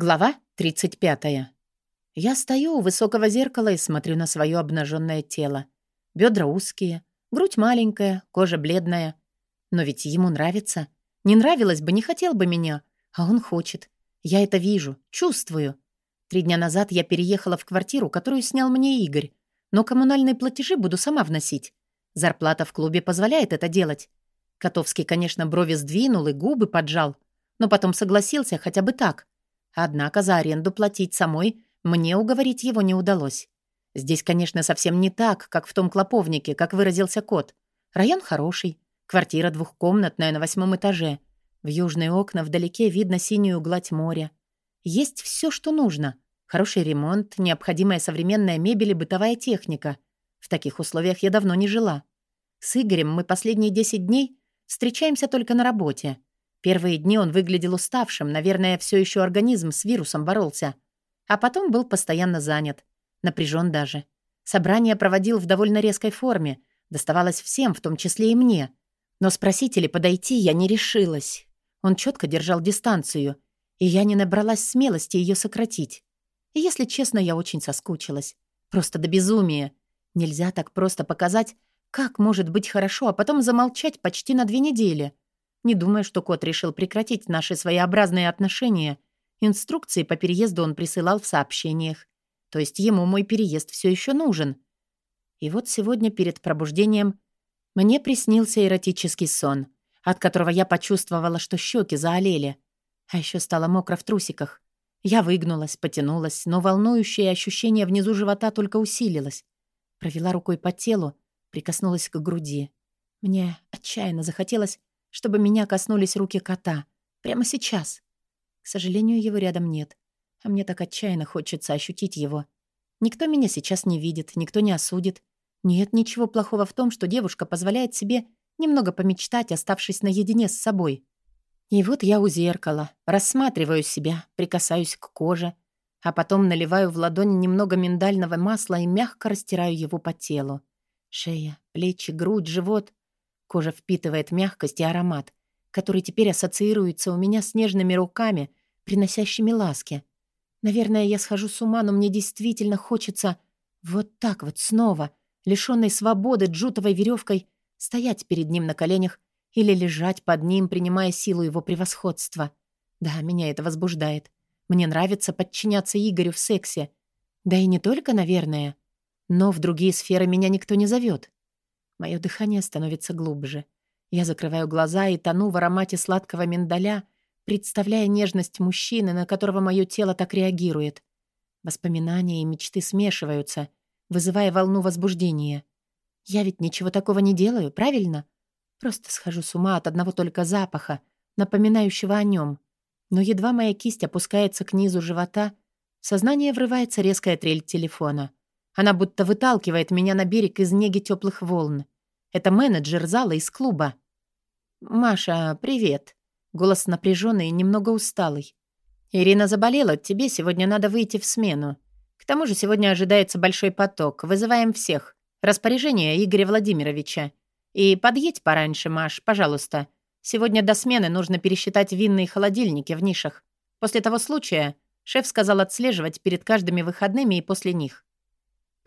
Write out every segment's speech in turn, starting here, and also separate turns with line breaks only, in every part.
Глава 35. Я стою у высокого зеркала и смотрю на свое обнаженное тело. Бедра узкие, грудь маленькая, кожа бледная. Но ведь ему нравится. Не нравилось бы, не хотел бы меня. А он хочет. Я это вижу, чувствую. Три дня назад я переехала в квартиру, которую снял мне Игорь. Но коммунальные платежи буду сама вносить. Зарплата в клубе позволяет это делать. Котовский, конечно, брови сдвинул и губы поджал. Но потом согласился хотя бы так — Однако за аренду платить самой мне уговорить его не удалось. Здесь, конечно, совсем не так, как в том клоповнике, как выразился кот. Район хороший, квартира двухкомнатная на восьмом этаже. В южные окна вдалеке видно синюю гладь моря. Есть все, что нужно. Хороший ремонт, необходимая современная мебель и бытовая техника. В таких условиях я давно не жила. С Игорем мы последние 10 дней встречаемся только на работе. Первые дни он выглядел уставшим, наверное, все еще организм с вирусом боролся. А потом был постоянно занят. Напряжен даже. Собрание проводил в довольно резкой форме. Доставалось всем, в том числе и мне. Но спросить или подойти я не решилась. Он четко держал дистанцию, и я не набралась смелости ее сократить. И, если честно, я очень соскучилась. Просто до безумия. Нельзя так просто показать, как может быть хорошо, а потом замолчать почти на две недели — не думая, что кот решил прекратить наши своеобразные отношения. Инструкции по переезду он присылал в сообщениях. То есть ему мой переезд все еще нужен. И вот сегодня перед пробуждением мне приснился эротический сон, от которого я почувствовала, что щеки заолели. А еще стало мокро в трусиках. Я выгнулась, потянулась, но волнующее ощущение внизу живота только усилилось. Провела рукой по телу, прикоснулась к груди. Мне отчаянно захотелось чтобы меня коснулись руки кота. Прямо сейчас. К сожалению, его рядом нет. А мне так отчаянно хочется ощутить его. Никто меня сейчас не видит, никто не осудит. Нет ничего плохого в том, что девушка позволяет себе немного помечтать, оставшись наедине с собой. И вот я у зеркала, рассматриваю себя, прикасаюсь к коже, а потом наливаю в ладони немного миндального масла и мягко растираю его по телу. Шея, плечи, грудь, живот. Кожа впитывает мягкость и аромат, который теперь ассоциируется у меня с нежными руками, приносящими ласки. Наверное, я схожу с ума, но мне действительно хочется вот так вот снова, лишённой свободы джутовой веревкой, стоять перед ним на коленях или лежать под ним, принимая силу его превосходства. Да, меня это возбуждает. Мне нравится подчиняться Игорю в сексе. Да и не только, наверное. Но в другие сферы меня никто не зовет. Мое дыхание становится глубже. Я закрываю глаза и тону в аромате сладкого миндаля, представляя нежность мужчины, на которого мое тело так реагирует. Воспоминания и мечты смешиваются, вызывая волну возбуждения. Я ведь ничего такого не делаю, правильно? Просто схожу с ума от одного только запаха, напоминающего о нем. Но едва моя кисть опускается к низу живота, в сознание врывается резкая трель телефона. Она будто выталкивает меня на берег из неги теплых волн. Это менеджер зала из клуба. «Маша, привет». Голос напряженный и немного усталый. «Ирина заболела, тебе сегодня надо выйти в смену. К тому же сегодня ожидается большой поток. Вызываем всех. Распоряжение Игоря Владимировича. И подъедь пораньше, Маш, пожалуйста. Сегодня до смены нужно пересчитать винные холодильники в нишах. После того случая шеф сказал отслеживать перед каждыми выходными и после них.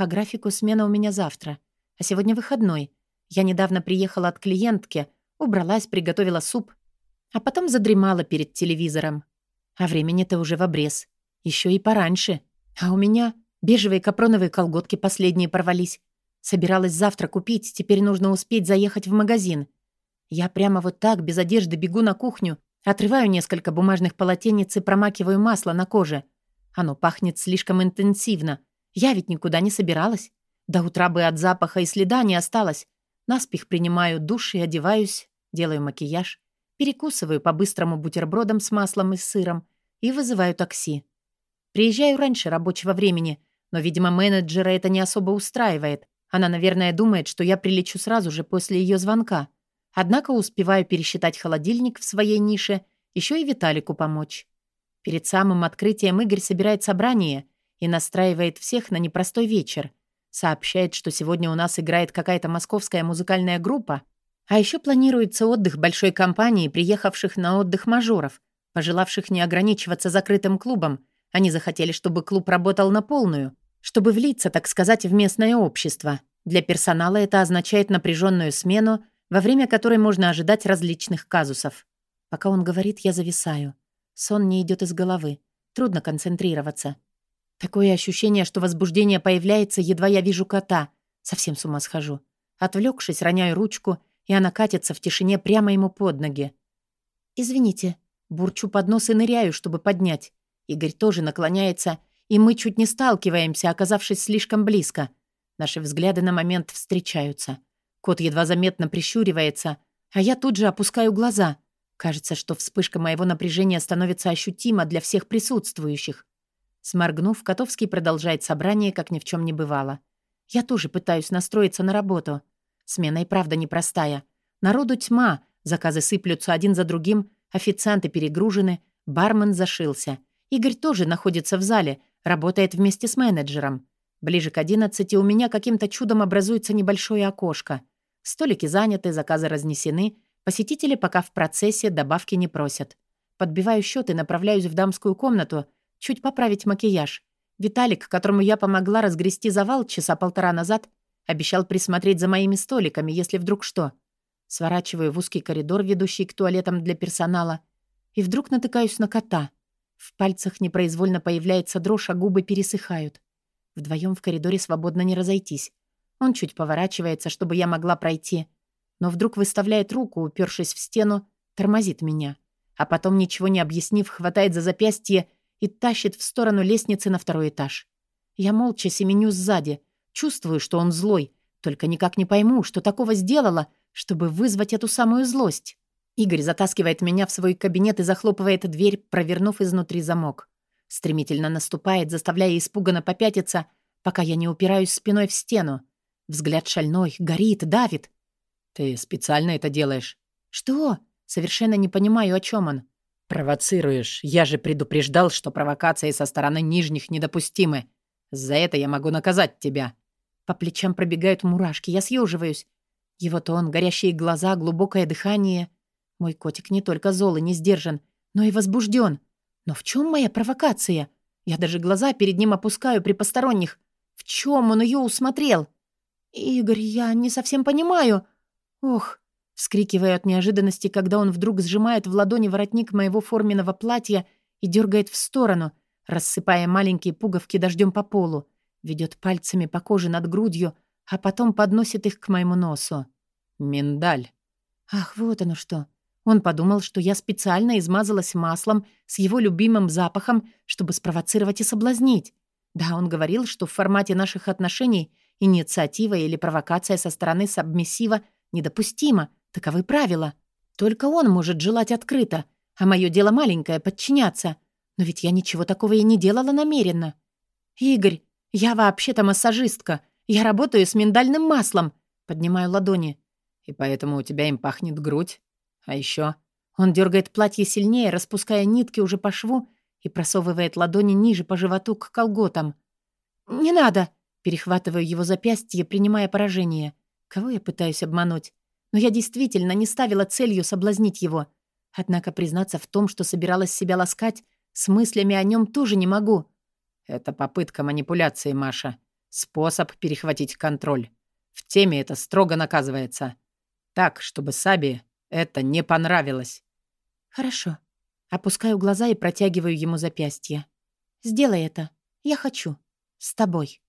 По графику смена у меня завтра, а сегодня выходной. Я недавно приехала от клиентки, убралась, приготовила суп, а потом задремала перед телевизором. А времени-то уже в обрез. Еще и пораньше. А у меня бежевые капроновые колготки последние порвались. Собиралась завтра купить, теперь нужно успеть заехать в магазин. Я прямо вот так, без одежды, бегу на кухню, отрываю несколько бумажных полотенец и промакиваю масло на коже. Оно пахнет слишком интенсивно — я ведь никуда не собиралась. До утра бы от запаха и следа не осталось. Наспех принимаю душ и одеваюсь, делаю макияж, перекусываю по-быстрому бутербродом с маслом и сыром и вызываю такси. Приезжаю раньше рабочего времени, но, видимо, менеджера это не особо устраивает. Она, наверное, думает, что я прилечу сразу же после ее звонка. Однако успеваю пересчитать холодильник в своей нише, еще и Виталику помочь. Перед самым открытием Игорь собирает собрание — и настраивает всех на непростой вечер. Сообщает, что сегодня у нас играет какая-то московская музыкальная группа, а еще планируется отдых большой компании, приехавших на отдых мажоров. пожелавших не ограничиваться закрытым клубом. Они захотели, чтобы клуб работал на полную, чтобы влиться, так сказать, в местное общество. Для персонала это означает напряженную смену, во время которой можно ожидать различных казусов. Пока он говорит, я зависаю. Сон не идет из головы. Трудно концентрироваться. Такое ощущение, что возбуждение появляется, едва я вижу кота. Совсем с ума схожу. Отвлекшись, роняю ручку, и она катится в тишине прямо ему под ноги. «Извините». Бурчу под нос и ныряю, чтобы поднять. Игорь тоже наклоняется, и мы чуть не сталкиваемся, оказавшись слишком близко. Наши взгляды на момент встречаются. Кот едва заметно прищуривается, а я тут же опускаю глаза. Кажется, что вспышка моего напряжения становится ощутима для всех присутствующих. Сморгнув, Котовский продолжает собрание, как ни в чем не бывало. Я тоже пытаюсь настроиться на работу. Смена и правда непростая. Народу тьма, заказы сыплются один за другим, Официанты перегружены, бармен зашился. Игорь тоже находится в зале, работает вместе с менеджером. Ближе к одиннадцати у меня каким-то чудом образуется небольшое окошко. Столики заняты, заказы разнесены, посетители пока в процессе, добавки не просят. Подбиваю счет и направляюсь в дамскую комнату, чуть поправить макияж. Виталик, которому я помогла разгрести завал часа полтора назад, обещал присмотреть за моими столиками, если вдруг что. Сворачиваю в узкий коридор, ведущий к туалетам для персонала, и вдруг натыкаюсь на кота. В пальцах непроизвольно появляется дрожь, а губы пересыхают. Вдвоем в коридоре свободно не разойтись. Он чуть поворачивается, чтобы я могла пройти, но вдруг выставляет руку, упершись в стену, тормозит меня, а потом, ничего не объяснив, хватает за запястье и тащит в сторону лестницы на второй этаж. Я молча семеню сзади, чувствую, что он злой, только никак не пойму, что такого сделала — чтобы вызвать эту самую злость. Игорь затаскивает меня в свой кабинет и захлопывает дверь, провернув изнутри замок. Стремительно наступает, заставляя испуганно попятиться, пока я не упираюсь спиной в стену. Взгляд шальной, горит, давит. «Ты специально это делаешь?» «Что?» Совершенно не понимаю, о чем он. «Провоцируешь. Я же предупреждал, что провокации со стороны нижних недопустимы. За это я могу наказать тебя». По плечам пробегают мурашки, я съеживаюсь. Его тон, горящие глаза, глубокое дыхание. Мой котик не только зол и не сдержан, но и возбужден. Но в чем моя провокация? Я даже глаза перед ним опускаю при посторонних. В чем он ее усмотрел? «Игорь, я не совсем понимаю». «Ох!» — вскрикиваю от неожиданности, когда он вдруг сжимает в ладони воротник моего форменного платья и дергает в сторону, рассыпая маленькие пуговки дождем по полу, ведет пальцами по коже над грудью, а потом подносит их к моему носу. Миндаль. Ах, вот оно что. Он подумал, что я специально измазалась маслом с его любимым запахом, чтобы спровоцировать и соблазнить. Да, он говорил, что в формате наших отношений инициатива или провокация со стороны сабмиссива недопустима. Таковы правила. Только он может желать открыто, а мое дело маленькое — подчиняться. Но ведь я ничего такого и не делала намеренно. «Игорь, я вообще-то массажистка. Я работаю с миндальным маслом», — поднимаю ладони. «И поэтому у тебя им пахнет грудь. А еще Он дергает платье сильнее, распуская нитки уже по шву и просовывает ладони ниже по животу к колготам. «Не надо!» — перехватываю его запястье, принимая поражение. Кого я пытаюсь обмануть? Но я действительно не ставила целью соблазнить его. Однако признаться в том, что собиралась себя ласкать, с мыслями о нем тоже не могу. «Это попытка манипуляции, Маша», Способ перехватить контроль. В теме это строго наказывается. Так, чтобы Саби это не понравилось. Хорошо. Опускаю глаза и протягиваю ему запястье. Сделай это. Я хочу. С тобой.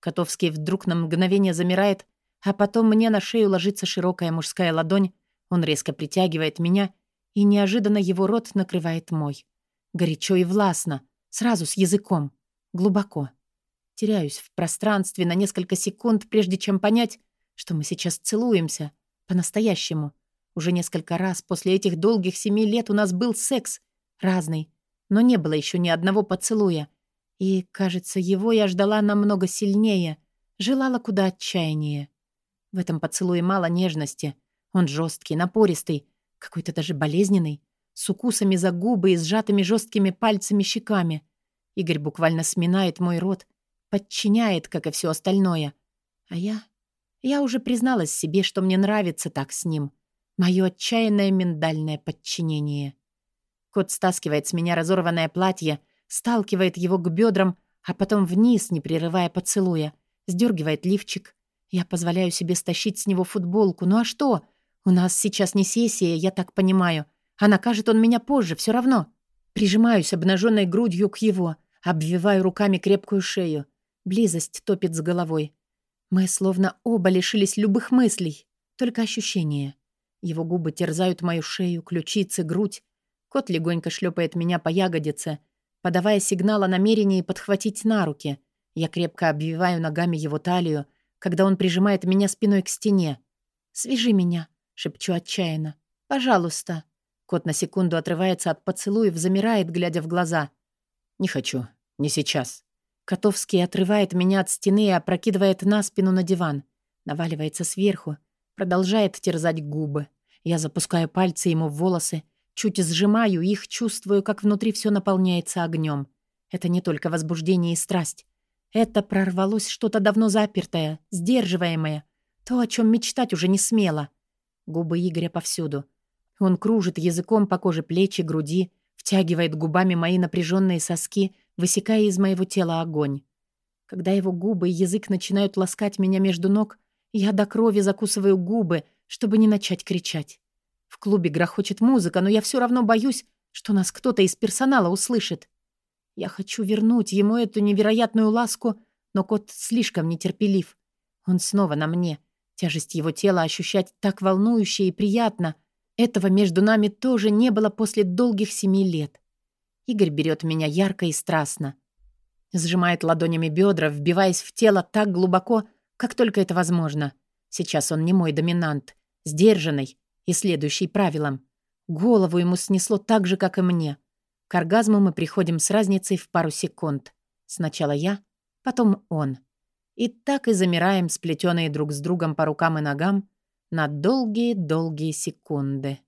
Котовский вдруг на мгновение замирает, а потом мне на шею ложится широкая мужская ладонь. Он резко притягивает меня, и неожиданно его рот накрывает мой. Горячо и властно, сразу с языком, глубоко. Теряюсь в пространстве на несколько секунд, прежде чем понять, что мы сейчас целуемся. По-настоящему. Уже несколько раз после этих долгих семи лет у нас был секс. Разный. Но не было еще ни одного поцелуя. И, кажется, его я ждала намного сильнее. Желала куда отчаяннее. В этом поцелуе мало нежности. Он жесткий, напористый, какой-то даже болезненный, с укусами за губы и сжатыми жесткими пальцами щеками. Игорь буквально сминает мой рот, подчиняет, как и все остальное. А я... Я уже призналась себе, что мне нравится так с ним. Мое отчаянное миндальное подчинение. Кот стаскивает с меня разорванное платье, сталкивает его к бедрам, а потом вниз, не прерывая поцелуя, сдергивает лифчик. Я позволяю себе стащить с него футболку. Ну а что? У нас сейчас не сессия, я так понимаю. А накажет он меня позже, все равно. Прижимаюсь обнаженной грудью к его, обвиваю руками крепкую шею. Близость топит с головой. Мы словно оба лишились любых мыслей, только ощущения. Его губы терзают мою шею, ключицы, грудь. Кот легонько шлепает меня по ягодице, подавая сигнал о намерении подхватить на руки. Я крепко обвиваю ногами его талию, когда он прижимает меня спиной к стене. «Свяжи меня», — шепчу отчаянно. «Пожалуйста». Кот на секунду отрывается от поцелуев, замирает, глядя в глаза. «Не хочу. Не сейчас». Котовский отрывает меня от стены и опрокидывает на спину на диван. Наваливается сверху, продолжает терзать губы. Я запускаю пальцы ему в волосы, чуть сжимаю их, чувствую, как внутри все наполняется огнем. Это не только возбуждение и страсть. Это прорвалось что-то давно запертое, сдерживаемое. То, о чем мечтать уже не смело. Губы Игоря повсюду. Он кружит языком по коже плечи, груди, втягивает губами мои напряженные соски, высекая из моего тела огонь. Когда его губы и язык начинают ласкать меня между ног, я до крови закусываю губы, чтобы не начать кричать. В клубе грохочет музыка, но я все равно боюсь, что нас кто-то из персонала услышит. Я хочу вернуть ему эту невероятную ласку, но кот слишком нетерпелив. Он снова на мне. Тяжесть его тела ощущать так волнующе и приятно. Этого между нами тоже не было после долгих семи лет. Игорь берет меня ярко и страстно. Сжимает ладонями бедра, вбиваясь в тело так глубоко, как только это возможно. Сейчас он не мой доминант, сдержанный и следующий правилам. Голову ему снесло так же, как и мне. К оргазму мы приходим с разницей в пару секунд. Сначала я, потом он. И так и замираем, сплетенные друг с другом по рукам и ногам, на долгие-долгие секунды.